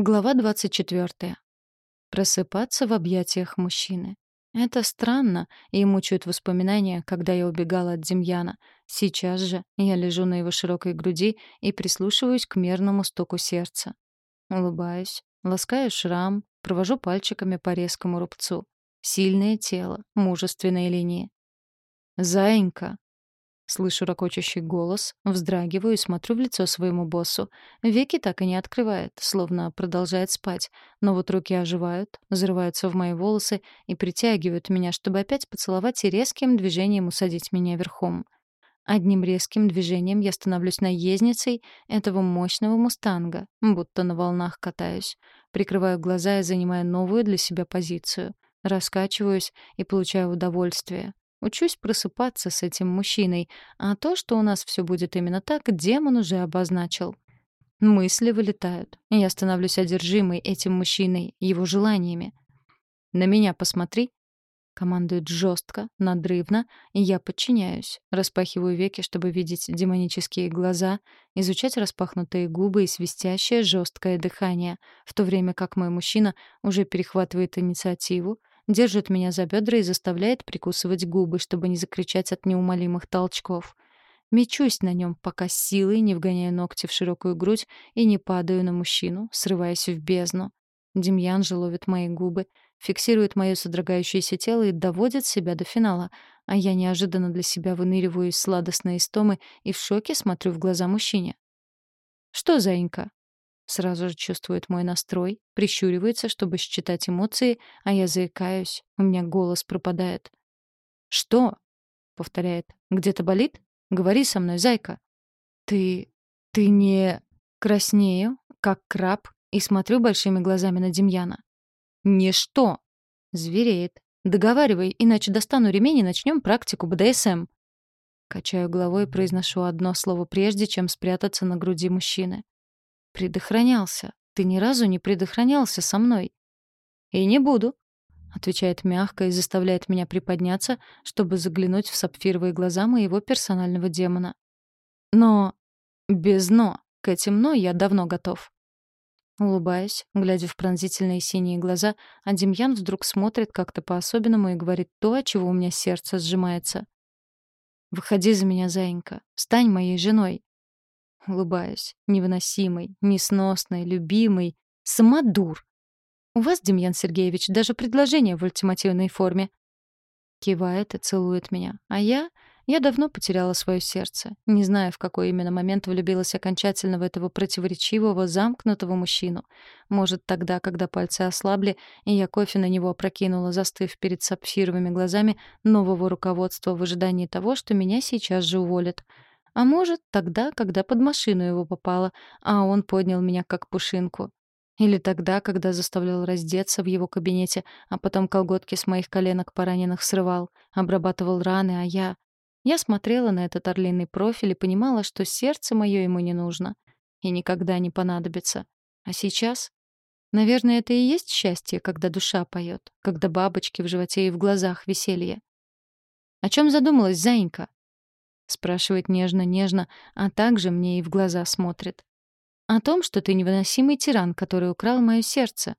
Глава 24. Просыпаться в объятиях мужчины. Это странно, и мучают воспоминания, когда я убегала от Демьяна. Сейчас же я лежу на его широкой груди и прислушиваюсь к мерному стуку сердца. Улыбаюсь, ласкаю шрам, провожу пальчиками по резкому рубцу. Сильное тело, мужественные линии. «Заинька!» Слышу ракочущий голос, вздрагиваю и смотрю в лицо своему боссу. Веки так и не открывает, словно продолжает спать. Но вот руки оживают, зарываются в мои волосы и притягивают меня, чтобы опять поцеловать и резким движением усадить меня верхом. Одним резким движением я становлюсь наездницей этого мощного мустанга, будто на волнах катаюсь. Прикрываю глаза и занимаю новую для себя позицию. Раскачиваюсь и получаю удовольствие. Учусь просыпаться с этим мужчиной, а то, что у нас все будет именно так, демон уже обозначил. Мысли вылетают. Я становлюсь одержимой этим мужчиной, его желаниями. «На меня посмотри», — командует жестко, надрывно, и я подчиняюсь. Распахиваю веки, чтобы видеть демонические глаза, изучать распахнутые губы и свистящее жесткое дыхание, в то время как мой мужчина уже перехватывает инициативу, держит меня за бедра и заставляет прикусывать губы, чтобы не закричать от неумолимых толчков. Мечусь на нем, пока силой не вгоняю ногти в широкую грудь и не падаю на мужчину, срываясь в бездну. Демьян же ловит мои губы, фиксирует мое содрогающееся тело и доводит себя до финала, а я неожиданно для себя выныриваю из сладостной истомы и в шоке смотрю в глаза мужчине. «Что, заинька?» Сразу же чувствует мой настрой, прищуривается, чтобы считать эмоции, а я заикаюсь, у меня голос пропадает. «Что?» — повторяет. «Где-то болит? Говори со мной, зайка». «Ты... ты не...» Краснею, как краб, и смотрю большими глазами на Демьяна. «Не что?» — звереет. «Договаривай, иначе достану ремень и начнем практику БДСМ». Качаю головой и произношу одно слово прежде, чем спрятаться на груди мужчины. Предохранялся. Ты ни разу не предохранялся со мной. И не буду, отвечает мягко и заставляет меня приподняться, чтобы заглянуть в сапфировые глаза моего персонального демона. Но без «но». К этим «но» я давно готов. Улыбаюсь, глядя в пронзительные синие глаза, а Демьян вдруг смотрит как-то по-особенному и говорит то, от чего у меня сердце сжимается. «Выходи за меня, заинька. Стань моей женой улыбаюсь. Невыносимый, несносный, любимый. Самодур. У вас, Демьян Сергеевич, даже предложение в ультимативной форме. Кивает и целует меня. А я... Я давно потеряла свое сердце. Не знаю, в какой именно момент влюбилась окончательно в этого противоречивого, замкнутого мужчину. Может, тогда, когда пальцы ослабли, и я кофе на него опрокинула, застыв перед сапфировыми глазами нового руководства в ожидании того, что меня сейчас же уволят. А может, тогда, когда под машину его попало, а он поднял меня как пушинку. Или тогда, когда заставлял раздеться в его кабинете, а потом колготки с моих коленок пораненных срывал, обрабатывал раны, а я... Я смотрела на этот орлиный профиль и понимала, что сердце мое ему не нужно. И никогда не понадобится. А сейчас? Наверное, это и есть счастье, когда душа поет, когда бабочки в животе и в глазах веселье. О чем задумалась Заинька? Спрашивает нежно-нежно, а также мне и в глаза смотрит. О том, что ты невыносимый тиран, который украл мое сердце.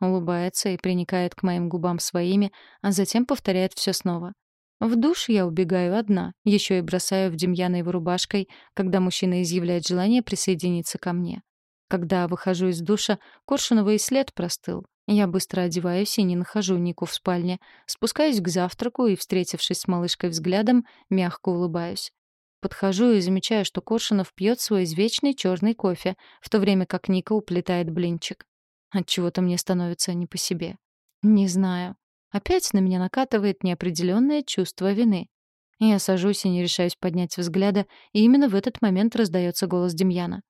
Улыбается и приникает к моим губам своими, а затем повторяет все снова. В душ я убегаю одна, еще и бросаю в Демьяна его рубашкой, когда мужчина изъявляет желание присоединиться ко мне. Когда выхожу из душа, Коршуновый след простыл. Я быстро одеваюсь и не нахожу Нику в спальне. Спускаюсь к завтраку и, встретившись с малышкой взглядом, мягко улыбаюсь. Подхожу и замечаю, что Коршунов пьет свой извечный черный кофе, в то время как Ника уплетает блинчик. Отчего-то мне становится не по себе. Не знаю. Опять на меня накатывает неопределенное чувство вины. Я сажусь и не решаюсь поднять взгляда, и именно в этот момент раздается голос Демьяна.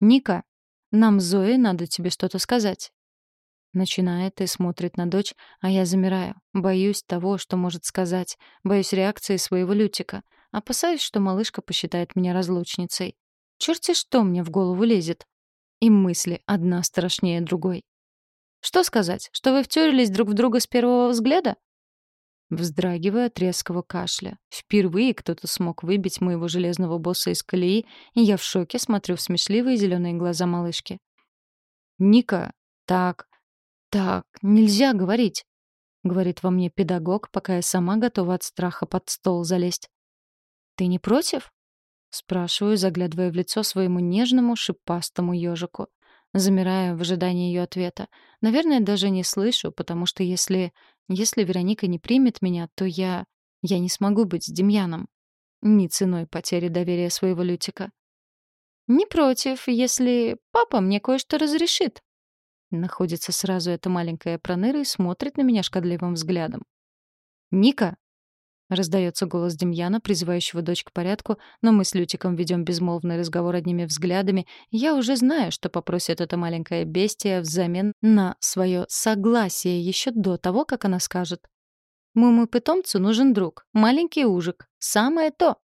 «Ника, нам Зоей надо тебе что-то сказать». Начинает и смотрит на дочь, а я замираю. Боюсь того, что может сказать. Боюсь реакции своего Лютика. Опасаюсь, что малышка посчитает меня разлучницей. Черти что мне в голову лезет. И мысли одна страшнее другой. Что сказать? Что вы втюрились друг в друга с первого взгляда? Вздрагивая от резкого кашля. Впервые кто-то смог выбить моего железного босса из колеи, и я в шоке смотрю в смешливые зеленые глаза малышки. «Ника, так, так, нельзя говорить», — говорит во мне педагог, пока я сама готова от страха под стол залезть. «Ты не против?» — спрашиваю, заглядывая в лицо своему нежному шипастому ежику. Замирая в ожидании ее ответа. Наверное, даже не слышу, потому что если... Если Вероника не примет меня, то я... Я не смогу быть с Демьяном. Ни ценой потери доверия своего Лютика. «Не против, если папа мне кое-что разрешит». Находится сразу эта маленькая проныра и смотрит на меня шкодливым взглядом. «Ника!» Раздается голос Демьяна, призывающего дочь к порядку, но мы с Лютиком ведем безмолвный разговор одними взглядами, я уже знаю, что попросит эта маленькая бестия взамен на свое согласие еще до того, как она скажет. Моему питомцу нужен друг, маленький ужик, самое то.